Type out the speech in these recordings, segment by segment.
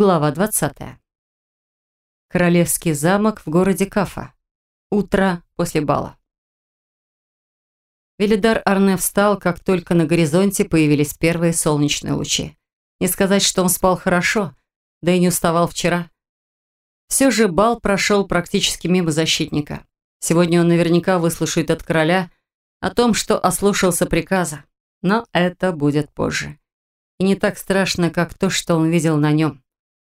Глава 20. Королевский замок в городе Кафа. Утро после бала. Велидар Арне встал, как только на горизонте появились первые солнечные лучи. Не сказать, что он спал хорошо, да и не уставал вчера. Все же бал прошел практически мимо защитника. Сегодня он наверняка выслушает от короля о том, что ослушался приказа. Но это будет позже. И не так страшно, как то, что он видел на нем.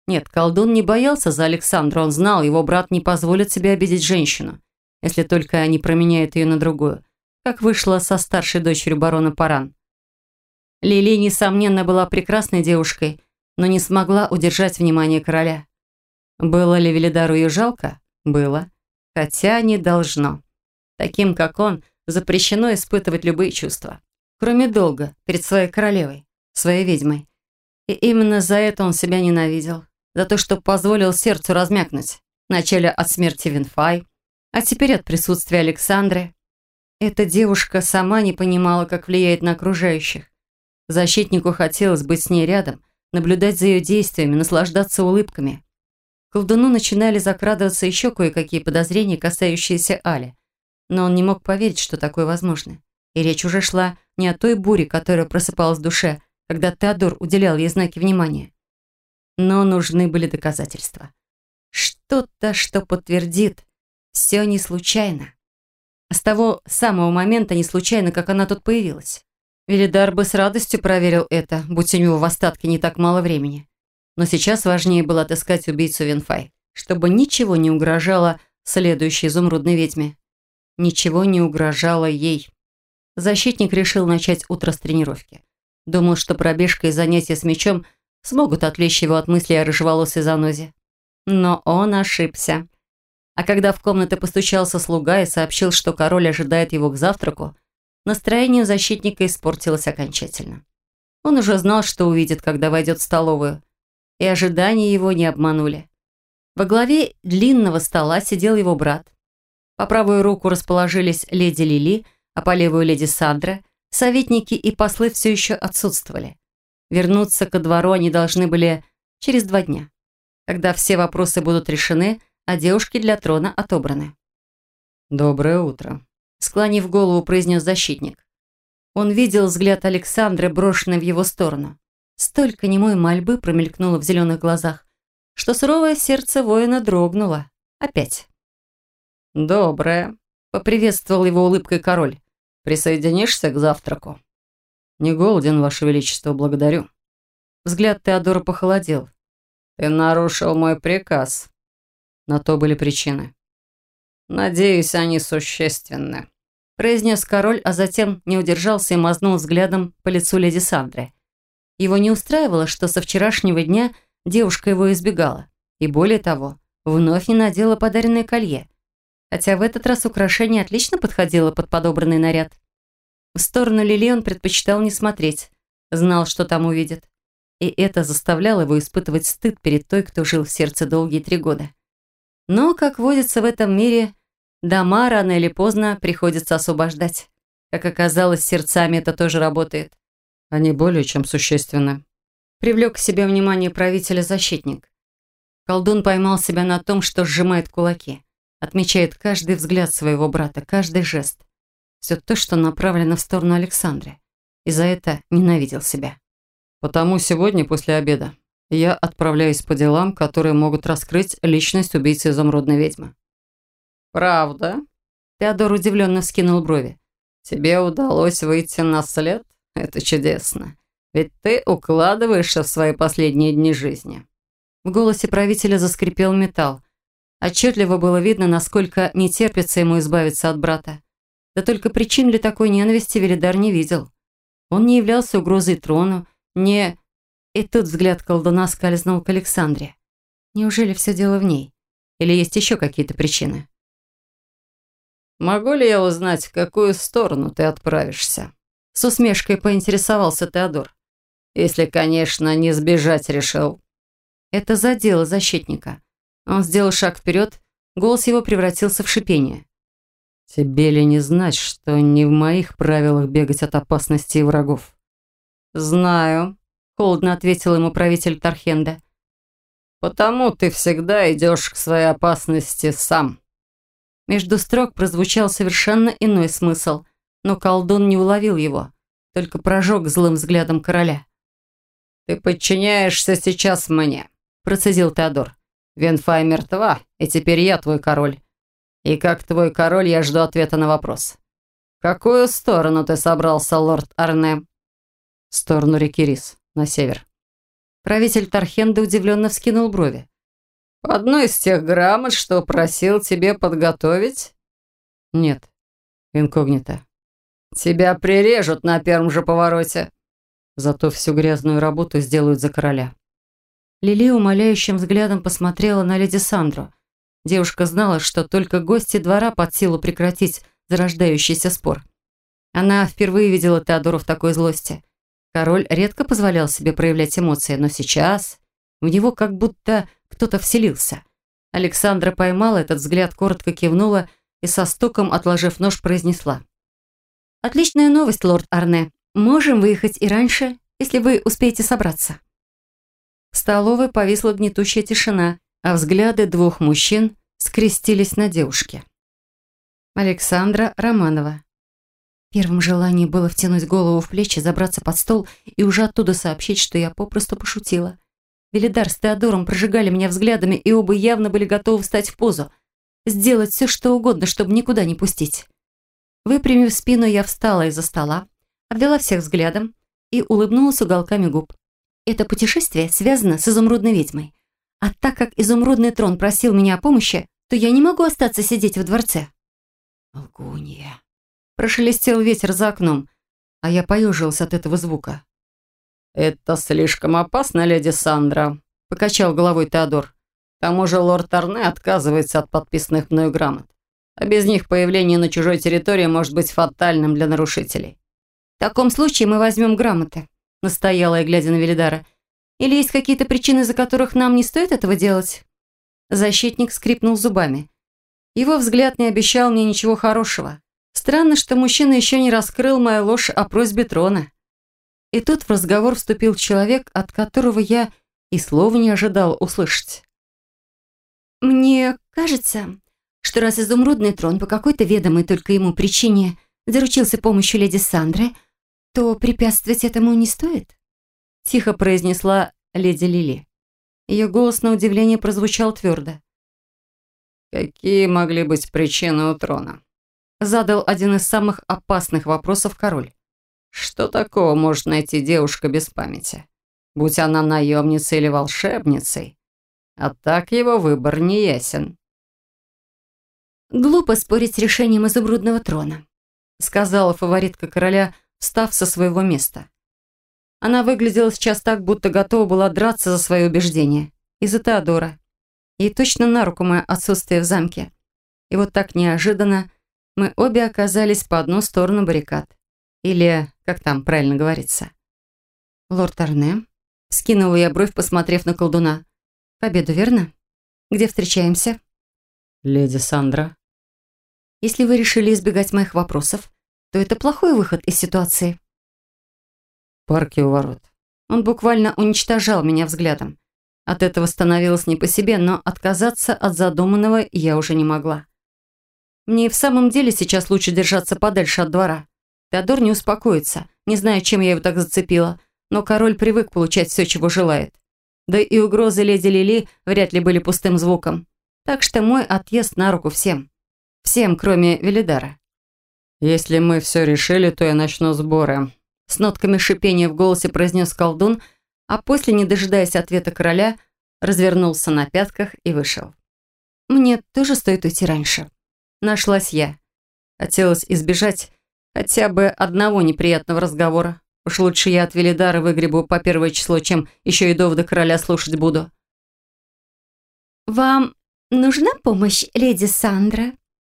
Нет, колдун не боялся за Александра, он знал, его брат не позволит себе обидеть женщину, если только они променяют ее на другую, как вышло со старшей дочерью барона Паран. Лили, несомненно, была прекрасной девушкой, но не смогла удержать внимание короля. Было ли Велидару ее жалко? Было. Хотя не должно. Таким, как он, запрещено испытывать любые чувства. Кроме долга перед своей королевой, своей ведьмой. И именно за это он себя ненавидел за то, что позволил сердцу размякнуть. Вначале от смерти Винфай, а теперь от присутствия Александры. Эта девушка сама не понимала, как влияет на окружающих. Защитнику хотелось быть с ней рядом, наблюдать за ее действиями, наслаждаться улыбками. Колдуну начинали закрадываться еще кое-какие подозрения, касающиеся Али. Но он не мог поверить, что такое возможно. И речь уже шла не о той буре, которая просыпалась в душе, когда Теодор уделял ей знаки внимания. Но нужны были доказательства. Что-то, что подтвердит. Все не случайно. С того самого момента не случайно, как она тут появилась. Велидар бы с радостью проверил это, будь у него в остатке не так мало времени. Но сейчас важнее было отыскать убийцу Винфай, чтобы ничего не угрожало следующей изумрудной ведьме. Ничего не угрожало ей. Защитник решил начать утро с тренировки. Думал, что пробежка и занятия с мечом – смогут отвлечь его от мыслей о рыжеволосой занозе. Но он ошибся. А когда в комнату постучался слуга и сообщил, что король ожидает его к завтраку, настроение защитника испортилось окончательно. Он уже знал, что увидит, когда войдет в столовую, и ожидания его не обманули. Во главе длинного стола сидел его брат. По правую руку расположились леди Лили, а по левую леди Сандра. Советники и послы все еще отсутствовали. Вернуться ко двору они должны были через два дня, когда все вопросы будут решены, а девушки для трона отобраны. «Доброе утро», — склонив голову, произнес защитник. Он видел взгляд Александра, брошенный в его сторону. Столько немой мольбы промелькнуло в зеленых глазах, что суровое сердце воина дрогнуло. Опять. «Доброе», — поприветствовал его улыбкой король. «Присоединишься к завтраку?» «Не голоден, Ваше Величество, благодарю». Взгляд Теодора похолодел. «Ты нарушил мой приказ». На то были причины. «Надеюсь, они существенны», – произнес король, а затем не удержался и мазнул взглядом по лицу леди Сандры. Его не устраивало, что со вчерашнего дня девушка его избегала. И более того, вновь не надела подаренное колье. Хотя в этот раз украшение отлично подходило под подобранный наряд. В сторону Лили он предпочитал не смотреть. Знал, что там увидит. И это заставляло его испытывать стыд перед той, кто жил в сердце долгие три года. Но, как водится в этом мире, дома рано или поздно приходится освобождать. Как оказалось, сердцами это тоже работает. Они более чем существенны. Привлек к себе внимание правителя-защитник. Колдун поймал себя на том, что сжимает кулаки. Отмечает каждый взгляд своего брата, каждый жест все то, что направлено в сторону Александры. И за это ненавидел себя. Потому сегодня после обеда я отправляюсь по делам, которые могут раскрыть личность убийцы изумрудной ведьмы. «Правда?» Теодор удивленно вскинул брови. «Тебе удалось выйти на след? Это чудесно. Ведь ты укладываешься в свои последние дни жизни». В голосе правителя заскрипел металл. Отчетливо было видно, насколько не терпится ему избавиться от брата. Да только причин для такой ненависти Велидар не видел. Он не являлся угрозой трону, не... И тут взгляд колдуна скользнул к Александре. Неужели все дело в ней? Или есть еще какие-то причины? «Могу ли я узнать, в какую сторону ты отправишься?» С усмешкой поинтересовался Теодор. «Если, конечно, не сбежать решил». Это задело защитника. Он сделал шаг вперед, голос его превратился в шипение. Тебе ли не знать, что не в моих правилах бегать от опасности и врагов? Знаю, холодно ответил ему правитель Тархенда. «Потому ты всегда идешь к своей опасности сам». Между строк прозвучал совершенно иной смысл, но колдун не уловил его, только прожег злым взглядом короля. «Ты подчиняешься сейчас мне», – процедил Теодор. «Венфай мертва, и теперь я твой король. И как твой король я жду ответа на вопрос. В какую сторону ты собрался, лорд Арне?» «В сторону реки Рис, на север». Правитель Тархенда удивленно вскинул брови. «Одно из тех грамот, что просил тебе подготовить?» «Нет, инкогнито». «Тебя прирежут на первом же повороте». Зато всю грязную работу сделают за короля. Лили умоляющим взглядом посмотрела на леди Сандру. Девушка знала, что только гости двора под силу прекратить зарождающийся спор. Она впервые видела Теодора в такой злости. Король редко позволял себе проявлять эмоции, но сейчас в него как будто кто-то вселился. Александра поймала этот взгляд, коротко кивнула и со стуком, отложив нож, произнесла. «Отличная новость, лорд Арне. Можем выехать и раньше, если вы успеете собраться». В столовой повисла гнетущая тишина, а взгляды двух мужчин скрестились на девушке. Александра Романова. Первым желанием было втянуть голову в плечи, забраться под стол и уже оттуда сообщить, что я попросту пошутила. Велидар с Теодором прожигали меня взглядами, и оба явно были готовы встать в позу, сделать все, что угодно, чтобы никуда не пустить. Выпрямив спину, я встала из-за стола, обвела всех взглядом и улыбнулась уголками губ. Это путешествие связано с изумрудной ведьмой. А так как изумрудный трон просил меня о помощи, то я не могу остаться сидеть в дворце. «Лгунья!» Прошелестел ветер за окном, а я поежился от этого звука. «Это слишком опасно, леди Сандра», — покачал головой Теодор. «К тому же лорд Арне отказывается от подписанных мною грамот, а без них появление на чужой территории может быть фатальным для нарушителей. В таком случае мы возьмем грамоты», — настояла я, глядя на Велидара. «Или есть какие-то причины, за которых нам не стоит этого делать?» Защитник скрипнул зубами. Его взгляд не обещал мне ничего хорошего. Странно, что мужчина еще не раскрыл мою ложь о просьбе трона. И тут в разговор вступил человек, от которого я и слова не ожидал услышать. «Мне кажется, что раз изумрудный трон по какой-то ведомой только ему причине заручился помощью леди Сандры, то препятствовать этому не стоит?» Тихо произнесла леди Лили. Ее голос на удивление прозвучал твердо. «Какие могли быть причины у трона?» Задал один из самых опасных вопросов король. «Что такого может найти девушка без памяти? Будь она наемницей или волшебницей? А так его выбор не ясен». «Глупо спорить с решением изумрудного трона», сказала фаворитка короля, встав со своего места. Она выглядела сейчас так, будто готова была драться за свои убеждения. Из-за Теодора. Ей точно на руку мое отсутствие в замке. И вот так неожиданно мы обе оказались по одну сторону баррикад. Или, как там правильно говорится. «Лорд Арне?» Скинула я бровь, посмотрев на колдуна. «К обеду, верно? Где встречаемся?» «Леди Сандра». «Если вы решили избегать моих вопросов, то это плохой выход из ситуации. Парки у ворот. Он буквально уничтожал меня взглядом. От этого становилось не по себе, но отказаться от задуманного я уже не могла. Мне и в самом деле сейчас лучше держаться подальше от двора. Теодор не успокоится, не знаю, чем я его так зацепила, но король привык получать все, чего желает. Да и угрозы леди Лили вряд ли были пустым звуком. Так что мой отъезд на руку всем. Всем, кроме Велидара. «Если мы все решили, то я начну сборы». С нотками шипения в голосе произнес колдун, а после, не дожидаясь ответа короля, развернулся на пятках и вышел. «Мне тоже стоит уйти раньше». Нашлась я. Хотелось избежать хотя бы одного неприятного разговора. Уж лучше я от Велидара выгребу по первое число, чем еще и доводы короля слушать буду. «Вам нужна помощь, леди Сандра?»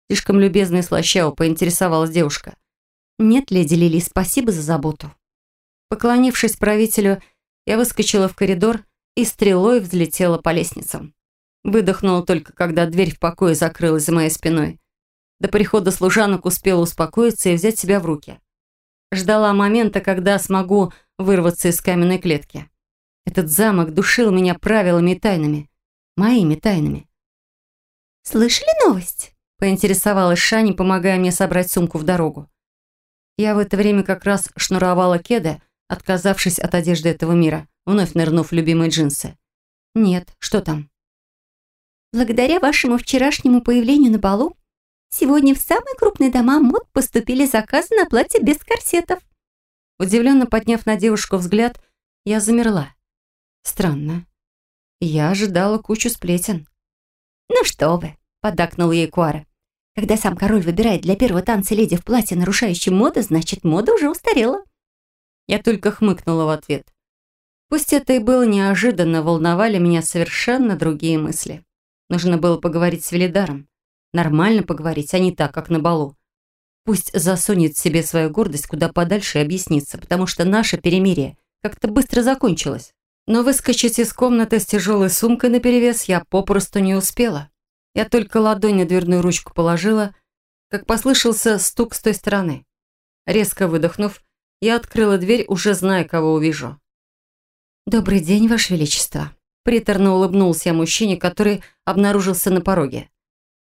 Слишком любезно и слащаво поинтересовалась девушка. «Нет, леди Лили, спасибо за заботу». Поклонившись правителю, я выскочила в коридор и стрелой взлетела по лестницам. Выдохнула только, когда дверь в покое закрылась за моей спиной. До прихода служанок успела успокоиться и взять себя в руки. Ждала момента, когда смогу вырваться из каменной клетки. Этот замок душил меня правилами и тайнами. Моими тайнами. «Слышали новость?» – поинтересовалась Шани, помогая мне собрать сумку в дорогу. Я в это время как раз шнуровала кеды, отказавшись от одежды этого мира, вновь нырнув в любимые джинсы. «Нет, что там?» «Благодаря вашему вчерашнему появлению на балу, сегодня в самые крупные дома мод поступили заказы на платье без корсетов». Удивленно подняв на девушку взгляд, я замерла. Странно. Я ожидала кучу сплетен. «Ну что вы», — поддакнул ей Куара. «Когда сам король выбирает для первого танца леди в платье, нарушающем моду, значит, мода уже устарела». Я только хмыкнула в ответ. Пусть это и было неожиданно, волновали меня совершенно другие мысли. Нужно было поговорить с Велидаром. Нормально поговорить, а не так, как на балу. Пусть засунет себе свою гордость куда подальше и объяснится, потому что наше перемирие как-то быстро закончилось. Но выскочить из комнаты с тяжелой сумкой наперевес я попросту не успела. Я только ладонь на дверную ручку положила, как послышался стук с той стороны. Резко выдохнув, я открыла дверь, уже зная, кого увижу. «Добрый день, Ваше Величество!» Приторно улыбнулся я мужчине, который обнаружился на пороге.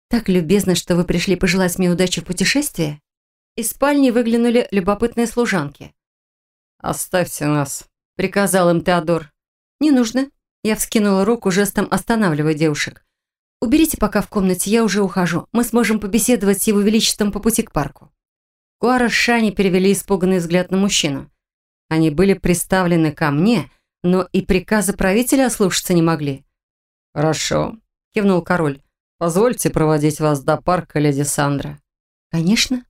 «Так любезно, что вы пришли пожелать мне удачи в путешествии?» Из спальни выглянули любопытные служанки. «Оставьте нас», — приказал им Теодор. «Не нужно». Я вскинула руку, жестом останавливая девушек. «Уберите пока в комнате, я уже ухожу. Мы сможем побеседовать с его величеством по пути к парку». Куара с Шани перевели испуганный взгляд на мужчину. Они были приставлены ко мне, но и приказа правителя ослушаться не могли. «Хорошо», — кивнул король. «Позвольте проводить вас до парка, леди Сандра». «Конечно».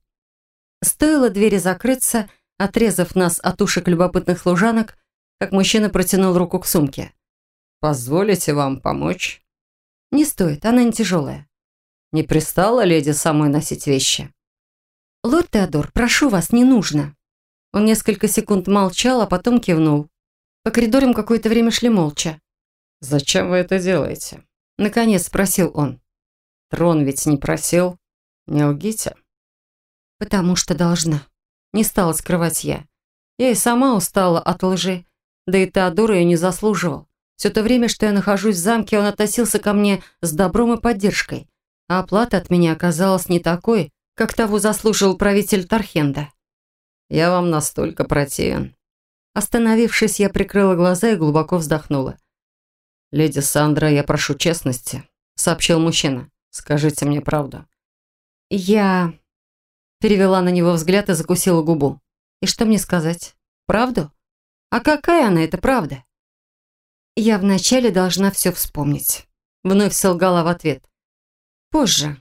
Стоило двери закрыться, отрезав нас от ушек любопытных служанок, как мужчина протянул руку к сумке. «Позволите вам помочь?» «Не стоит, она не тяжелая». «Не пристала леди самой носить вещи?» «Лорд Теодор, прошу вас, не нужно». Он несколько секунд молчал, а потом кивнул. По коридорам какое-то время шли молча. «Зачем вы это делаете?» Наконец спросил он. «Трон ведь не просил. Не лгите». «Потому что должна». Не стала скрывать я. Я и сама устала от лжи. Да и Теодор ее не заслуживал. Все то время, что я нахожусь в замке, он относился ко мне с добром и поддержкой. А оплата от меня оказалась не такой, как того заслужил правитель Тархенда. «Я вам настолько противен». Остановившись, я прикрыла глаза и глубоко вздохнула. «Леди Сандра, я прошу честности», — сообщил мужчина. «Скажите мне правду». «Я...» Перевела на него взгляд и закусила губу. «И что мне сказать? Правду?» А какая она, эта правда? Я вначале должна все вспомнить. Вновь солгала в ответ. Позже.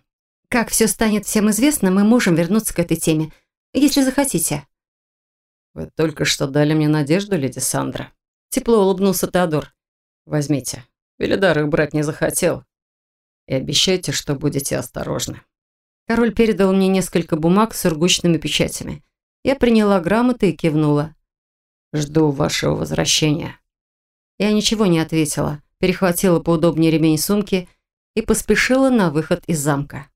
Как все станет всем известно, мы можем вернуться к этой теме, если захотите. Вы только что дали мне надежду, леди Сандра. Тепло улыбнулся Теодор. Возьмите. Велидар их брать не захотел. И обещайте, что будете осторожны. Король передал мне несколько бумаг с сургучными печатями. Я приняла грамоты и кивнула. Жду вашего возвращения». Я ничего не ответила, перехватила поудобнее ремень сумки и поспешила на выход из замка.